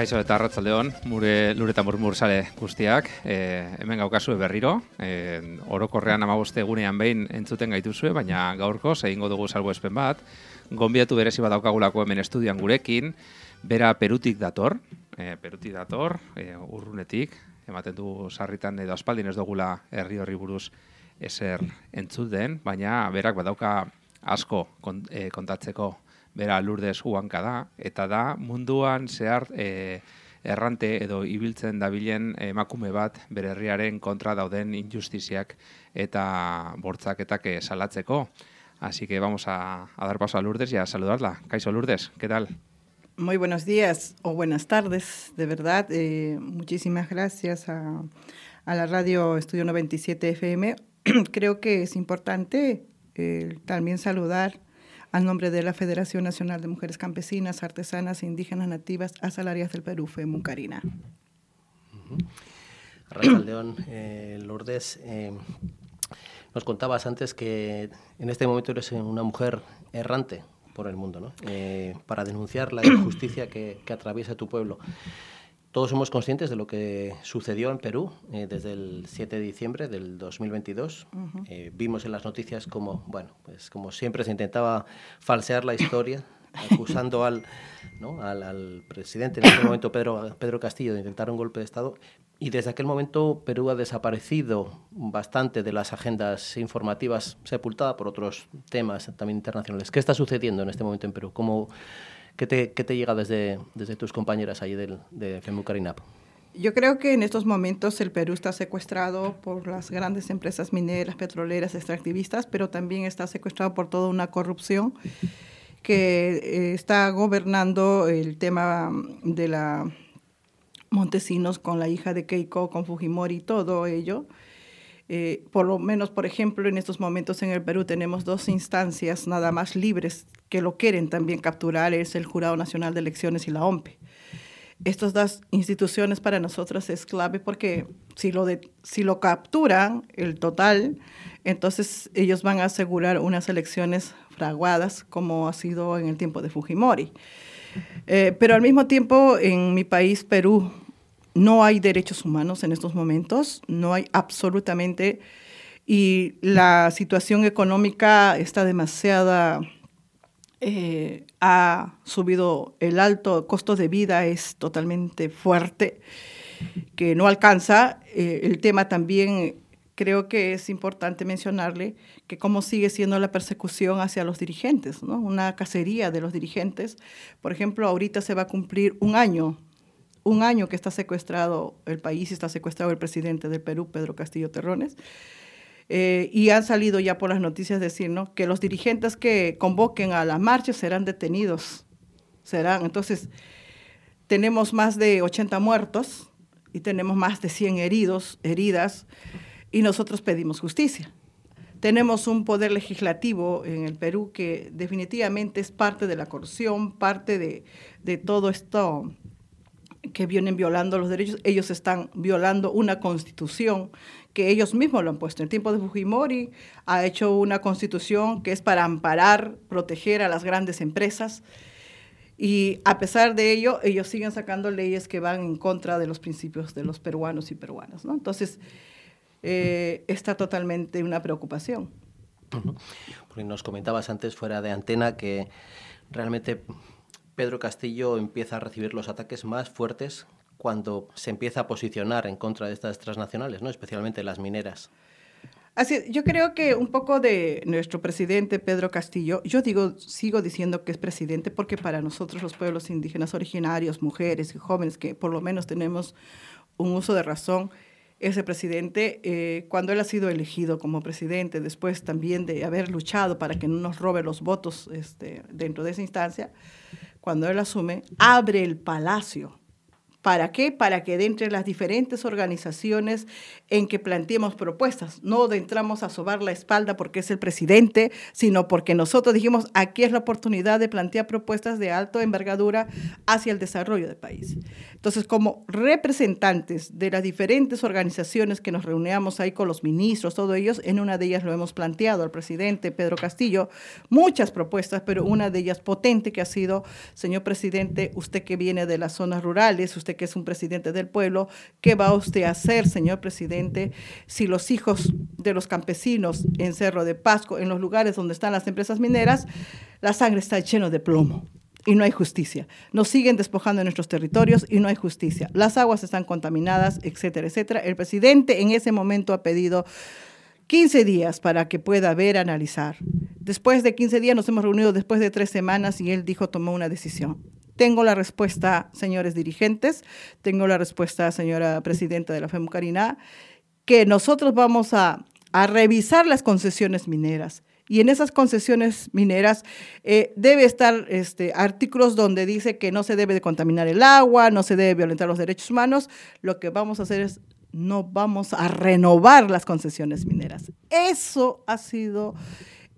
Kaixo eta arratzaldeon, mure lureta murmur sale guztiak, e, hemen gaukazu berriro, e, orokorrean amaboste egunean behin entzuten gaituzue, baina gaurko egingo dugu salbo espen bat, gonbiatu berezi bat daukagulako hemen estudian gurekin, bera perutik dator, e, perutik dator, e, urrunetik, ematen du sarritan edo aspaldin ez dugula herri horri buruz eser entzuten, baina berak badauka asko e, kontatzeko bera lurdez huanka da, eta da munduan zehar e, errante edo ibiltzen dabilen emakume bat bere herriaren kontra dauden injustiziak eta bortzaketak salatzeko. Así que vamos a, dar paso a Lourdes y a saludarla. Kaiso Lourdes, ¿qué tal? Muy buenos días o buenas tardes, de verdad. Eh, muchísimas gracias a, la radio Estudio 97 FM. Creo que es importante eh, también saludar al nombre de la Federación Nacional de Mujeres Campesinas, Artesanas e Indígenas Nativas Asalarias del Perú, FEMUCARINA. Uh -huh. León, eh, Lourdes, eh, nos contabas antes que en este momento eres una mujer errante por el mundo, ¿no? Eh, para denunciar la injusticia que, que atraviesa tu pueblo. Todos somos conscientes de lo que sucedió en Perú eh, desde el 7 de diciembre del 2022. Uh -huh. eh, vimos en las noticias como, bueno, pues como siempre se intentaba falsear la historia, acusando al, ¿no? al, al, presidente, en ese momento Pedro, Pedro Castillo, de intentar un golpe de Estado. Y desde aquel momento Perú ha desaparecido bastante de las agendas informativas, sepultada por otros temas también internacionales. ¿Qué está sucediendo en este momento en Perú? ¿Cómo, ¿Qué te, llega desde, desde tus compañeras ahí del, de FEMUCARINAP? Yo creo que en estos momentos el Perú está secuestrado por las grandes empresas mineras, petroleras, extractivistas, pero también está secuestrado por toda una corrupción que eh, está gobernando el tema de la Montesinos con la hija de Keiko, con Fujimori y todo ello. Eh, por lo menos, por ejemplo, en estos momentos en el Perú tenemos dos instancias nada más libres que lo quieren también capturar, es el Jurado Nacional de Elecciones y la OMPE. Estas dos instituciones para nosotros es clave porque si lo, de, si lo capturan, el total, entonces ellos van a asegurar unas elecciones fraguadas como ha sido en el tiempo de Fujimori. Eh, pero al mismo tiempo, en mi país, Perú, no hay derechos humanos en estos momentos, no hay absolutamente, y la situación económica está demasiada, eh, ha subido el alto costo de vida, es totalmente fuerte, que no alcanza. Eh, el tema también, creo que es importante mencionarle que cómo sigue siendo la persecución hacia los dirigentes, ¿no? una cacería de los dirigentes. Por ejemplo, ahorita se va a cumplir un año un año que está secuestrado el país y está secuestrado el presidente del Perú, Pedro Castillo Terrones. Eh, y han salido ya por las noticias decir ¿no? que los dirigentes que convoquen a la marcha serán detenidos. Serán, entonces, tenemos más de 80 muertos y tenemos más de 100 heridos, heridas, y nosotros pedimos justicia. Tenemos un poder legislativo en el Perú que definitivamente es parte de la corrupción, parte de, de todo esto que vienen violando los derechos, ellos están violando una constitución que ellos mismos lo han puesto. En el tiempo de Fujimori ha hecho una constitución que es para amparar, proteger a las grandes empresas. Y a pesar de ello, ellos siguen sacando leyes que van en contra de los principios de los peruanos y peruanas. ¿no? Entonces, eh, está totalmente una preocupación. Porque nos comentabas antes fuera de antena que realmente Pedro Castillo empieza a recibir los ataques más fuertes cuando se empieza a posicionar en contra de estas transnacionales, ¿no? especialmente las mineras. Así, yo creo que un poco de nuestro presidente Pedro Castillo, yo digo, sigo diciendo que es presidente porque para nosotros los pueblos indígenas originarios, mujeres y jóvenes que por lo menos tenemos un uso de razón, ese presidente, eh, cuando él ha sido elegido como presidente, después también de haber luchado para que no nos robe los votos este, dentro de esa instancia, cuando él asume, abre el palacio ¿Para qué? Para que de entre las diferentes organizaciones en que planteemos propuestas, no entramos a sobar la espalda porque es el presidente, sino porque nosotros dijimos, aquí es la oportunidad de plantear propuestas de alta envergadura hacia el desarrollo del país. Entonces, como representantes de las diferentes organizaciones que nos reuníamos ahí con los ministros, todos ellos, en una de ellas lo hemos planteado al presidente Pedro Castillo, muchas propuestas, pero una de ellas potente que ha sido, señor presidente, usted que viene de las zonas rurales, usted que es un presidente del pueblo, ¿qué va usted a hacer, señor presidente, si los hijos de los campesinos en Cerro de Pasco, en los lugares donde están las empresas mineras, la sangre está llena de plomo? y no hay justicia. Nos siguen despojando nuestros territorios y no hay justicia. Las aguas están contaminadas, etcétera, etcétera. El presidente en ese momento ha pedido 15 días para que pueda ver, analizar. Después de 15 días nos hemos reunido después de tres semanas y él dijo, tomó una decisión. Tengo la respuesta, señores dirigentes, tengo la respuesta, señora presidenta de la FEMUCARINA, que nosotros vamos a, revisar las concesiones mineras. Y en esas concesiones mineras eh, debe estar este, artículos donde dice que no se debe de contaminar el agua, no se debe violentar los derechos humanos. Lo que vamos a hacer es no vamos a renovar las concesiones mineras. Eso ha sido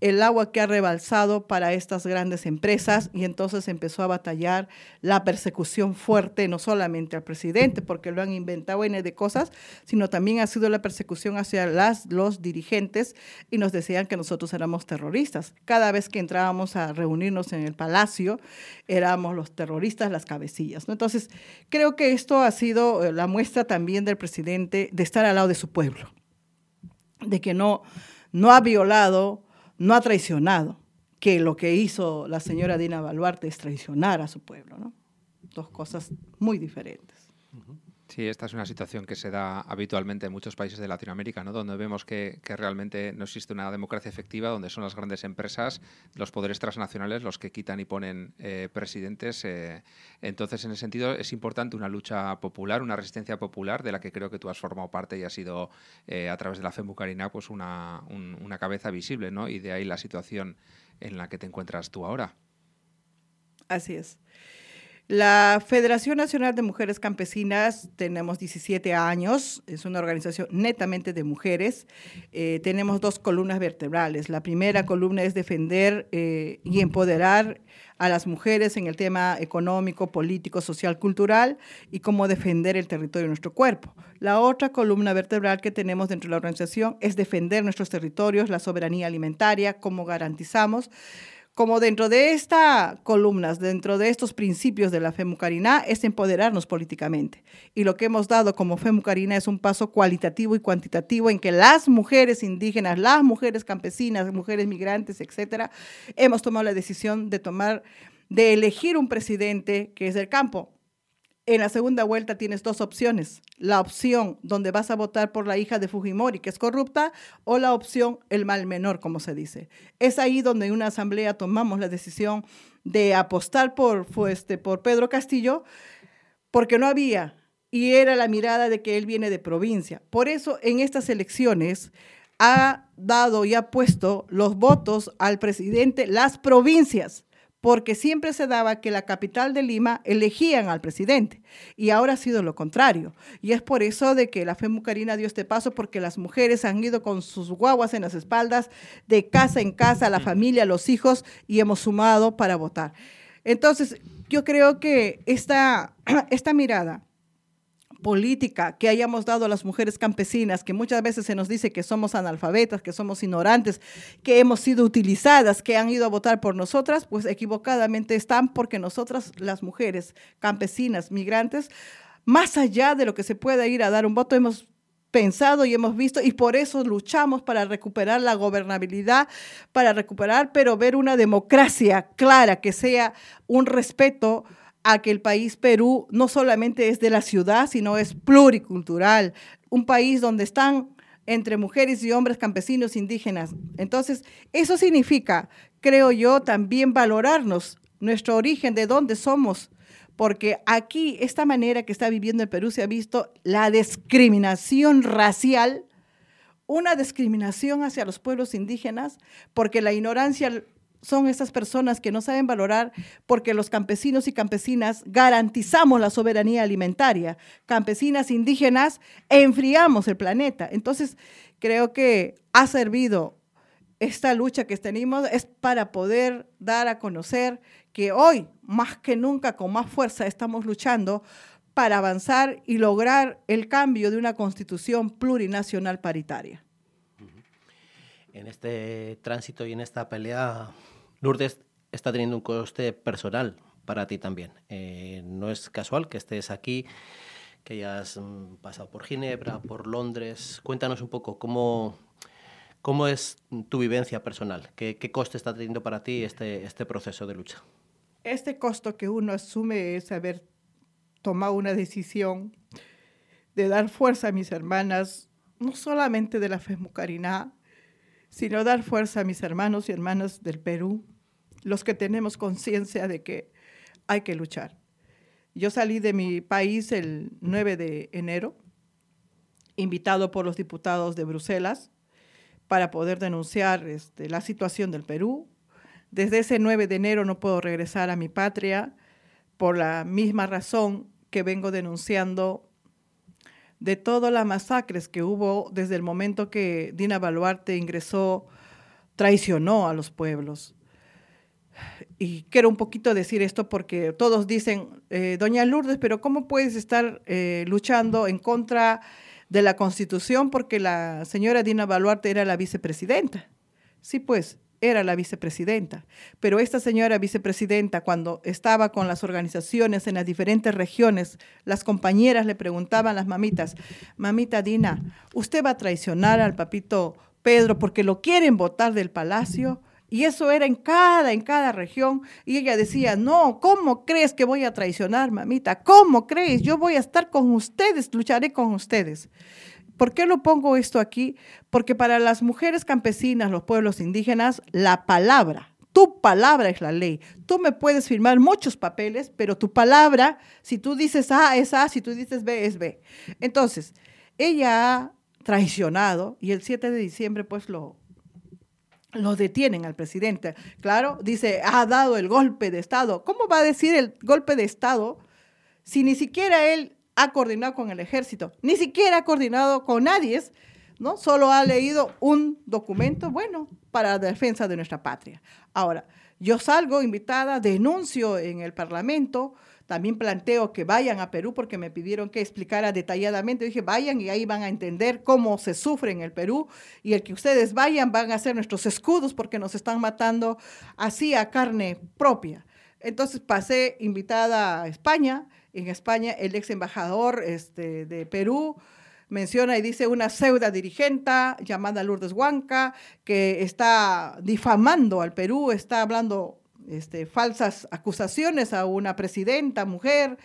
el agua que ha rebalsado para estas grandes empresas y entonces empezó a batallar la persecución fuerte, no solamente al presidente, porque lo han inventado N de cosas, sino también ha sido la persecución hacia las, los dirigentes y nos decían que nosotros éramos terroristas. Cada vez que entrábamos a reunirnos en el palacio, éramos los terroristas, las cabecillas. ¿no? Entonces, creo que esto ha sido eh, la muestra también del presidente de estar al lado de su pueblo, de que no, no ha violado no ha traicionado, que lo que hizo la señora Dina Baluarte es traicionar a su pueblo, ¿no? Dos cosas muy diferentes. Sí, esta es una situación que se da habitualmente en muchos países de Latinoamérica, ¿no? donde vemos que, realmente no existe una democracia efectiva, donde son las grandes empresas, los poderes transnacionales los que quitan y ponen eh, presidentes. Eh. Entonces, en ese sentido, es importante una lucha popular, una resistencia popular, de la que creo que tú has formado parte y has sido, eh, a través de la FEMUCARINA, pues una, una cabeza visible, ¿no? y de ahí la situación en la que te encuentras tú ahora. Así es. La Federación Nacional de Mujeres Campesinas, tenemos 17 años, es una organización netamente de mujeres. Eh, tenemos dos columnas vertebrales. La primera columna es defender eh, y empoderar a las mujeres en el tema económico, político, social, cultural y cómo defender el territorio de nuestro cuerpo. La otra columna vertebral que tenemos dentro de la organización es defender nuestros territorios, la soberanía alimentaria, cómo garantizamos como dentro de estas columnas, dentro de estos principios de la FEMUCARINA, es empoderarnos políticamente. Y lo que hemos dado como FEMUCARINA es un paso cualitativo y cuantitativo en que las mujeres indígenas, las mujeres campesinas, mujeres migrantes, etcétera, hemos tomado la decisión de tomar, de elegir un presidente que es del campo, en la segunda vuelta tienes dos opciones. La opción donde vas a votar por la hija de Fujimori, que es corrupta, o la opción el mal menor, como se dice. Es ahí donde en una asamblea tomamos la decisión de apostar por, este, por Pedro Castillo, porque no había, y era la mirada de que él viene de provincia. Por eso en estas elecciones ha dado y ha puesto los votos al presidente las provincias porque siempre se daba que la capital de Lima elegían al presidente y ahora ha sido lo contrario. Y es por eso de que la FEMUCARINA dio este paso porque las mujeres han ido con sus guaguas en las espaldas de casa en casa, la familia, los hijos y hemos sumado para votar. Entonces, yo creo que esta, esta mirada política que hayamos dado a las mujeres campesinas, que muchas veces se nos dice que somos analfabetas, que somos ignorantes, que hemos sido utilizadas, que han ido a votar por nosotras, pues equivocadamente están porque nosotras, las mujeres campesinas, migrantes, más allá de lo que se pueda ir a dar un voto, hemos pensado y hemos visto y por eso luchamos para recuperar la gobernabilidad, para recuperar, pero ver una democracia clara, que sea un respeto a que el país Perú no solamente es de la ciudad, sino es pluricultural, un país donde están entre mujeres y hombres campesinos indígenas. Entonces, eso significa, creo yo, también valorarnos nuestro origen, de dónde somos, porque aquí, esta manera que está viviendo el Perú, se ha visto la discriminación racial, una discriminación hacia los pueblos indígenas, porque la ignorancia son esas personas que no saben valorar porque los campesinos y campesinas garantizamos la soberanía alimentaria, campesinas indígenas enfriamos el planeta. Entonces, creo que ha servido esta lucha que tenemos es para poder dar a conocer que hoy, más que nunca, con más fuerza, estamos luchando para avanzar y lograr el cambio de una constitución plurinacional paritaria. En este tránsito y en esta pelea, Lourdes está teniendo un coste personal para ti también. Eh, no es casual que estés aquí, que hayas mm, pasado por Ginebra, por Londres. Cuéntanos un poco cómo, cómo es tu vivencia personal, qué, coste está teniendo para ti este, este proceso de lucha. Este costo que uno asume es haber tomado una decisión de dar fuerza a mis hermanas, no solamente de la FESMUCARINA, sino dar fuerza a mis hermanos y hermanas del Perú, los que tenemos conciencia de que hay que luchar. Yo salí de mi país el 9 de enero, invitado por los diputados de Bruselas para poder denunciar este, la situación del Perú. Desde ese 9 de enero no puedo regresar a mi patria por la misma razón que vengo denunciando de todas las masacres que hubo desde el momento que Dina Baluarte ingresó, traicionó a los pueblos. Y quiero un poquito decir esto porque todos dicen, eh, doña Lourdes, pero ¿cómo puedes estar eh, luchando en contra de la Constitución porque la señora Dina Baluarte era la vicepresidenta? Sí, pues, era la vicepresidenta. Pero esta señora vicepresidenta, cuando estaba con las organizaciones en las diferentes regiones, las compañeras le preguntaban a las mamitas, mamita Dina, ¿usted va a traicionar al papito Pedro porque lo quieren votar del palacio? Y eso era en cada, en cada región. Y ella decía, no, ¿cómo crees que voy a traicionar, mamita? ¿Cómo crees? Yo voy a estar con ustedes, lucharé con ustedes. ¿Por qué lo pongo esto aquí? Porque para las mujeres campesinas, los pueblos indígenas, la palabra, tu palabra es la ley. Tú me puedes firmar muchos papeles, pero tu palabra, si tú dices A es A, si tú dices B es B. Entonces, ella ha traicionado y el 7 de diciembre pues lo, lo detienen al presidente. Claro, dice, ha dado el golpe de Estado. ¿Cómo va a decir el golpe de Estado si ni siquiera él ha coordinado con el ejército, ni siquiera ha coordinado con nadie, ¿no? Solo ha leído un documento, bueno, para la defensa de nuestra patria. Ahora, yo salgo invitada, denuncio en el Parlamento, también planteo que vayan a Perú porque me pidieron que explicara detalladamente. Dije, vayan y ahí van a entender cómo se sufre en el Perú y el que ustedes vayan van a ser nuestros escudos porque nos están matando así a carne propia. Entonces pasé invitada a España, en España, el ex embajador este, de Perú menciona y dice una pseudo dirigente llamada Lourdes Huanca, que está difamando al Perú, está hablando este, falsas acusaciones a una presidenta, mujer,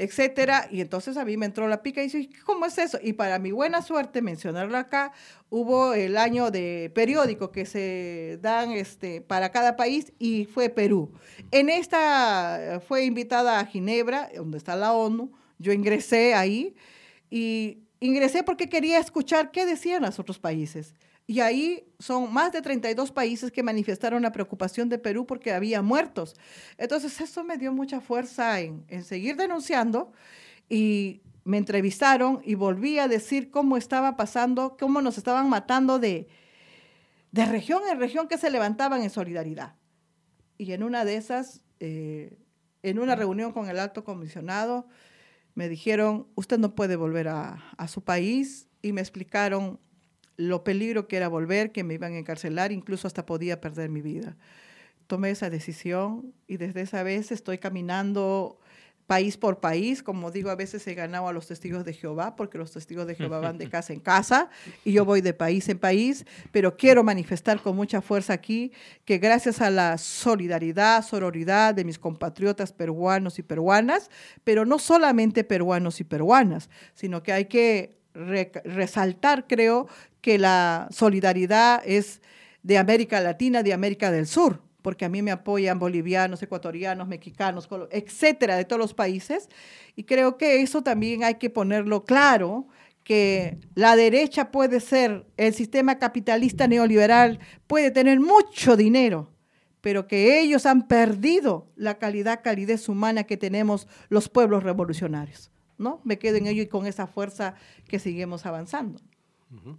etcétera. Y entonces a mí me entró la pica y dije, ¿cómo es eso? Y para mi buena suerte, mencionarlo acá, hubo el año de periódico que se dan este, para cada país y fue Perú. En esta fue invitada a Ginebra, donde está la ONU, yo ingresé ahí y ingresé porque quería escuchar qué decían los otros países. Y ahí son más de 32 países que manifestaron la preocupación de Perú porque había muertos. Entonces eso me dio mucha fuerza en, seguir denunciando y me entrevistaron y volví a decir cómo estaba pasando, cómo nos estaban matando de, de región en región que se levantaban en solidaridad. Y en una de esas, eh, en una reunión con el alto comisionado, me dijeron, usted no puede volver a, a su país y me explicaron lo peligro que era volver, que me iban a encarcelar, incluso hasta podía perder mi vida. Tomé esa decisión y desde esa vez estoy caminando país por país, como digo, a veces he ganado a los testigos de Jehová, porque los testigos de Jehová van de casa en casa y yo voy de país en país, pero quiero manifestar con mucha fuerza aquí que gracias a la solidaridad, sororidad de mis compatriotas peruanos y peruanas, pero no solamente peruanos y peruanas, sino que hay que resaltar, creo, que la solidaridad es de América Latina, de América del Sur, porque a mí me apoyan bolivianos, ecuatorianos, mexicanos, etcétera, de todos los países. Y creo que eso también hay que ponerlo claro, que la derecha puede ser, el sistema capitalista neoliberal puede tener mucho dinero, pero que ellos han perdido la calidad, calidez humana que tenemos los pueblos revolucionarios. ¿no? Me quedo en ello y con esa fuerza que seguimos avanzando.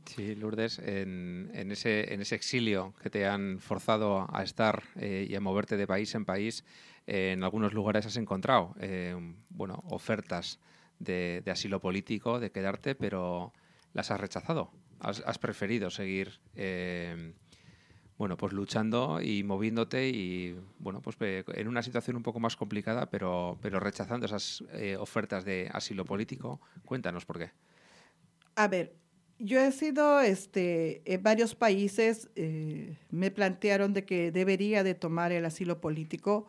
Sí, Lourdes, en, ese, en ese exilio que te han forzado a estar eh, y a moverte de país en país, eh, en algunos lugares has encontrado eh, bueno, ofertas de, asilo político, de quedarte, pero las has rechazado. Has, preferido seguir bueno, pues luchando y moviéndote y bueno, pues en una situación un poco más complicada, pero, pero rechazando esas ofertas de asilo político. Cuéntanos por qué. A ver, yo he sido este, en varios países, eh, me plantearon de que debería de tomar el asilo político,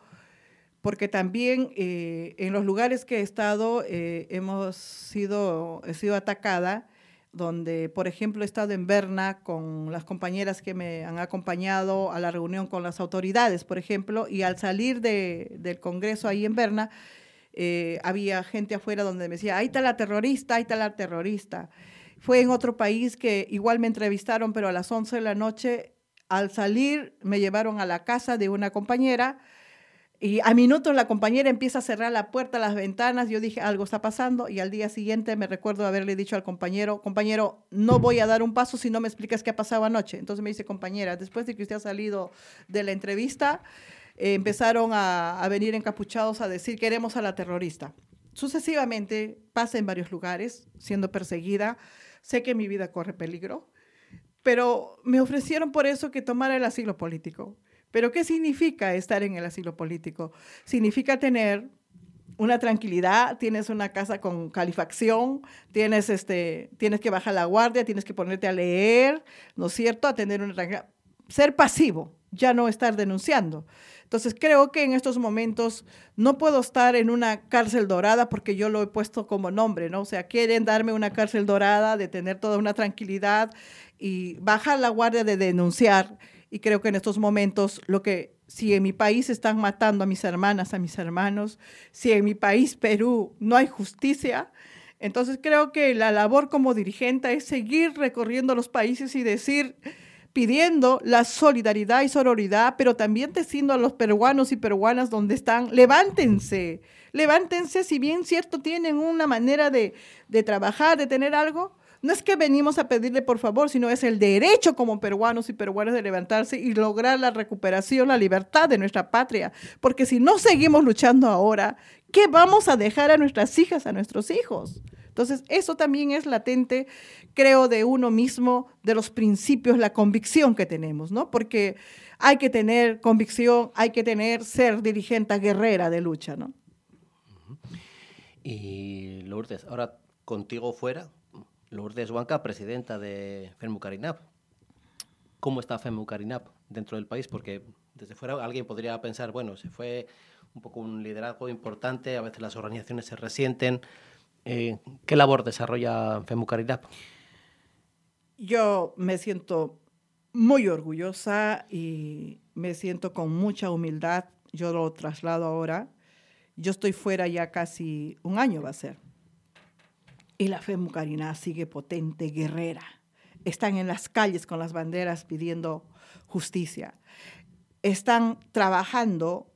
porque también eh, en los lugares que he estado eh, hemos sido, he sido atacada, donde, por ejemplo, he estado en Berna con las compañeras que me han acompañado a la reunión con las autoridades, por ejemplo, y al salir de, del Congreso ahí en Berna, había gente afuera donde me decía, ahí está la terrorista, ahí está la terrorista. Fue en otro país que igual me entrevistaron, pero a las 11 de la noche, al salir, me llevaron a la casa de una compañera. Y a minutos la compañera empieza a cerrar la puerta, las ventanas. Yo dije, algo está pasando. Y al día siguiente me recuerdo haberle dicho al compañero, compañero, no voy a dar un paso si no me explicas qué ha pasado anoche. Entonces me dice, compañera, después de que usted ha salido de la entrevista, eh, empezaron a, a venir encapuchados a decir, queremos a la terrorista. Sucesivamente pasa en varios lugares, siendo perseguida. Sé que mi vida corre peligro, pero me ofrecieron por eso que tomara el asilo político. Pero ¿qué significa estar en el asilo político? Significa tener una tranquilidad, tienes una casa con calefacción, tienes, este, tienes que bajar la guardia, tienes que ponerte a leer, ¿no es cierto? A tener una. Ser pasivo, ya no estar denunciando. Entonces creo que en estos momentos no puedo estar en una cárcel dorada porque yo lo he puesto como nombre, ¿no? O sea, quieren darme una cárcel dorada, de tener toda una tranquilidad y bajar la guardia de denunciar. Y creo que en estos momentos lo que, si en mi país están matando a mis hermanas, a mis hermanos, si en mi país, Perú, no hay justicia, entonces creo que la labor como dirigente es seguir recorriendo los países y decir, pidiendo la solidaridad y sororidad, pero también diciendo a los peruanos y peruanas donde están, levántense, levántense, si bien cierto tienen una manera de, de trabajar, de tener algo, no es que venimos a pedirle por favor, sino es el derecho como peruanos y peruanas de levantarse y lograr la recuperación, la libertad de nuestra patria. Porque si no seguimos luchando ahora, ¿qué vamos a dejar a nuestras hijas, a nuestros hijos? Entonces, eso también es latente, creo, de uno mismo, de los principios, la convicción que tenemos, ¿no? Porque hay que tener convicción, hay que tener, ser dirigente guerrera de lucha, ¿no? Y Lourdes, ahora contigo fuera, Lourdes Huanca, presidenta de FEMUCARINAP. ¿Cómo está FEMUCARINAP dentro del país? Porque desde fuera alguien podría pensar, bueno, se fue un poco un liderazgo importante, a veces las organizaciones se resienten, eh, ¿Qué labor desarrolla FEMUCARINAP? Yo me siento muy orgullosa y me siento con mucha humildad. Yo lo traslado ahora. Yo estoy fuera ya casi un año va a ser. Y la FEMUCARINAP sigue potente, guerrera. Están en las calles con las banderas pidiendo justicia. Están trabajando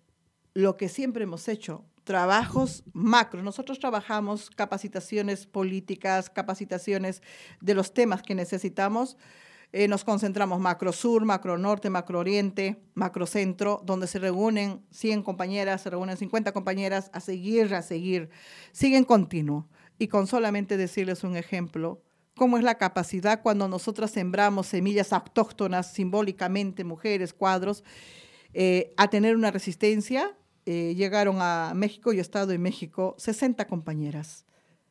lo que siempre hemos hecho, trabajos macros. Nosotros trabajamos capacitaciones políticas, capacitaciones de los temas que necesitamos. Eh, nos concentramos macro sur, macro norte, macro oriente, macro centro, donde se reúnen 100 compañeras, se reúnen 50 compañeras a seguir, a seguir. Siguen continuo. Y con solamente decirles un ejemplo, cómo es la capacidad cuando nosotras sembramos semillas autóctonas, simbólicamente, mujeres, cuadros, eh, a tener una resistencia eh, llegaron a México, y he estado en México, 60 compañeras,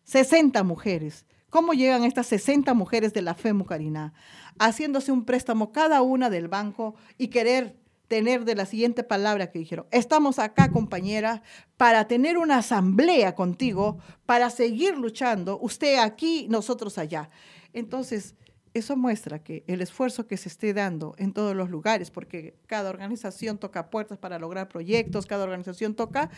60 mujeres. ¿Cómo llegan estas 60 mujeres de la FEMU Carina? Haciéndose un préstamo cada una del banco y querer tener de la siguiente palabra que dijeron, estamos acá compañera para tener una asamblea contigo, para seguir luchando, usted aquí, nosotros allá. Entonces, eso muestra que el esfuerzo que se esté dando en todos los lugares, porque cada organización toca puertas para lograr proyectos, cada organización toca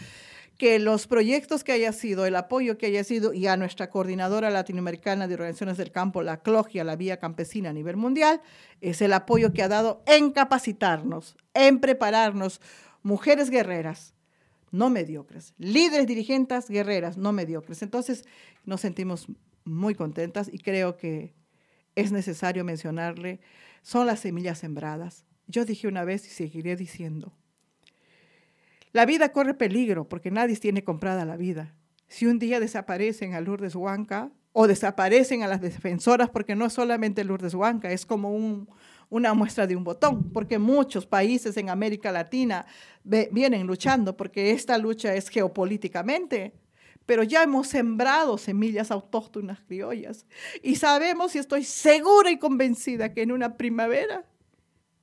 que los proyectos que haya sido, el apoyo que haya sido, y a nuestra coordinadora latinoamericana de organizaciones del campo, la CLOGIA, la Vía Campesina a nivel mundial, es el apoyo que ha dado en capacitarnos, en prepararnos, mujeres guerreras, no mediocres, líderes dirigentes guerreras, no mediocres. Entonces nos sentimos muy contentas y creo que es necesario mencionarle, son las semillas sembradas. Yo dije una vez y seguiré diciendo, la vida corre peligro porque nadie tiene comprada la vida. Si un día desaparecen a Lourdes Huanca o desaparecen a las defensoras, porque no es solamente Lourdes Huanca, es como una muestra de un botón, porque muchos países en América Latina vienen luchando, porque esta lucha es geopolíticamente, pero ya hemos sembrado semillas autóctonas criollas y sabemos y estoy segura y convencida que en una primavera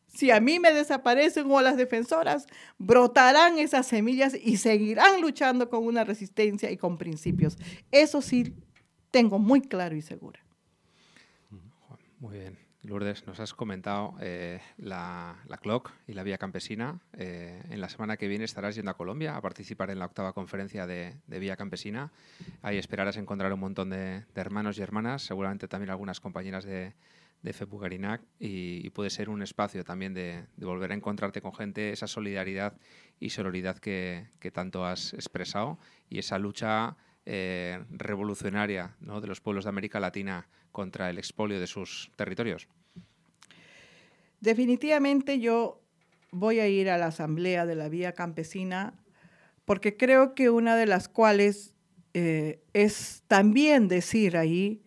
si a mí me desaparecen o las defensoras, brotarán esas semillas y seguirán luchando con una resistencia y con principios. Eso sí, tengo muy claro y seguro. Muy bien. Lourdes, nos has comentado eh, la, la, y la Vía Campesina. Eh, en la semana que viene estarás yendo a Colombia a participar en la octava conferencia de, Vía Campesina. Ahí esperarás encontrar un montón de hermanos y hermanas, seguramente también algunas compañeras de, de FEPUGARINAC y, puede ser un espacio también de, volver a encontrarte con gente, esa solidaridad y sororidad que, tanto has expresado y esa lucha eh, revolucionaria de los pueblos de América Latina contra el expolio de sus territorios. Definitivamente yo voy a ir a la asamblea de la Vía Campesina porque creo que una de las cuales eh, es también decir ahí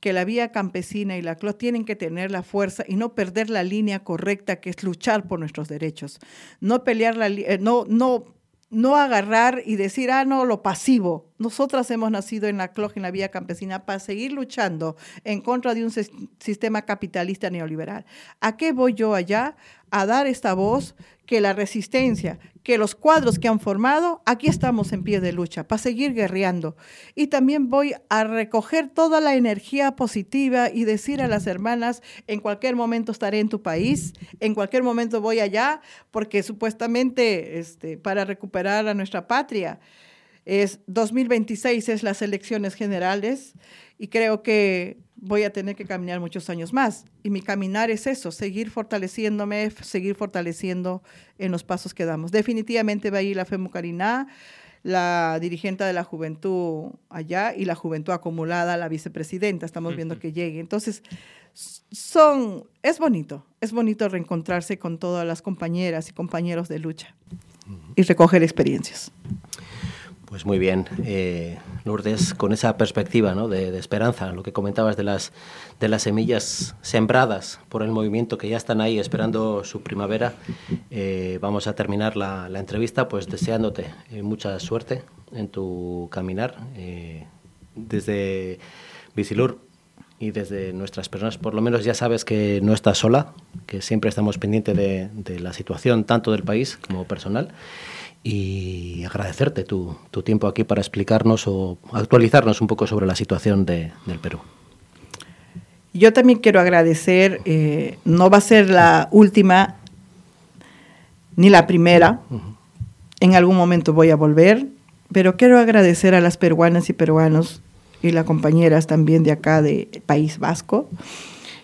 que la vía campesina y la CLO tienen que tener la fuerza y no perder la línea correcta que es luchar por nuestros derechos. No pelear la eh, no no no agarrar y decir, ah, no, lo pasivo. Nosotras hemos nacido en la CLOG, en la vía campesina, para seguir luchando en contra de un sistema capitalista neoliberal. ¿A qué voy yo allá? A dar esta voz que la resistencia, que los cuadros que han formado, aquí estamos en pie de lucha para seguir guerreando. Y también voy a recoger toda la energía positiva y decir a las hermanas, en cualquier momento estaré en tu país, en cualquier momento voy allá, porque supuestamente este, para recuperar a nuestra patria. Es 2026 es las elecciones generales y creo que voy a tener que caminar muchos años más. Y mi caminar es eso, seguir fortaleciéndome, seguir fortaleciendo en los pasos que damos. Definitivamente va a ir la FEMUCARINA, la dirigente de la juventud allá y la juventud acumulada, la vicepresidenta, estamos viendo que llegue. Entonces, son, es bonito, es bonito reencontrarse con todas las compañeras y compañeros de lucha y recoger experiencias. Pues muy bien, eh, Lourdes, con esa perspectiva ¿no? de, esperanza, lo que comentabas de las, de las semillas sembradas por el movimiento que ya están ahí esperando su primavera, eh, vamos a terminar la, entrevista pues deseándote eh, mucha suerte en tu caminar desde Visilur y desde nuestras personas, por lo menos ya sabes que no estás sola, que siempre estamos pendientes de la situación tanto del país como personal y agradecerte tu, tu, tiempo aquí para explicarnos o actualizarnos un poco sobre la situación de, del Perú. Yo también quiero agradecer, eh, no va a ser la última ni la primera, en algún momento voy a volver, pero quiero agradecer a las peruanas y peruanos y las compañeras también de acá de País Vasco,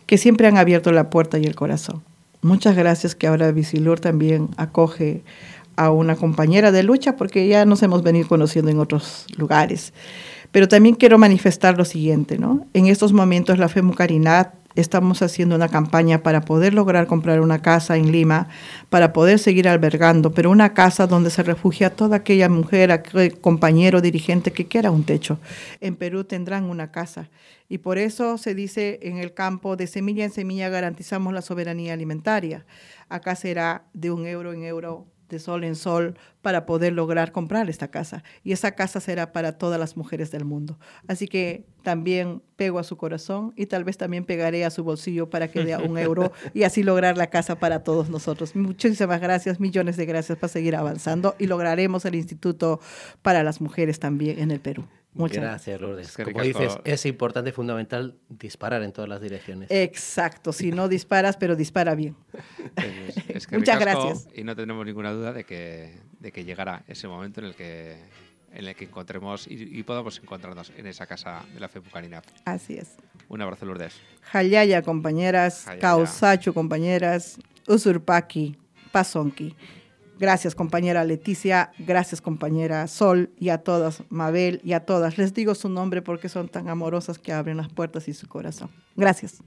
que siempre han abierto la puerta y el corazón. Muchas gracias que ahora Visilur también acoge a una compañera de lucha porque ya nos hemos venido conociendo en otros lugares. Pero también quiero manifestar lo siguiente, ¿no? En estos momentos la FEMUCARINAT estamos haciendo una campaña para poder lograr comprar una casa en Lima, para poder seguir albergando, pero una casa donde se refugia toda aquella mujer, aquel compañero dirigente que quiera un techo. En Perú tendrán una casa. Y por eso se dice en el campo, de semilla en semilla garantizamos la soberanía alimentaria. Acá será de un euro en euro de sol en sol para poder lograr comprar esta casa. Y esa casa será para todas las mujeres del mundo. Así que también pego a su corazón y tal vez también pegaré a su bolsillo para que dé un euro y así lograr la casa para todos nosotros. Muchísimas gracias, millones de gracias para seguir avanzando y lograremos el Instituto para las Mujeres también en el Perú. Muchas gracias, Lourdes. Como dices, es importante, fundamental, disparar en todas las direcciones. Exacto, si no disparas, pero dispara bien. Es- es que Muchas gracias. Y no tenemos ninguna duda de que, de que llegará ese momento en el que, en el que encontremos y, y podamos encontrarnos en esa casa de la fe Pucarinap. Así es. Un abrazo, Lourdes. Jayaya, compañeras. Causacho, compañeras, Usurpaki, Pasonki. Gracias, compañera Leticia, gracias, compañera Sol, y a todas, Mabel, y a todas. Les digo su nombre porque son tan amorosas que abren las puertas y su corazón. Gracias.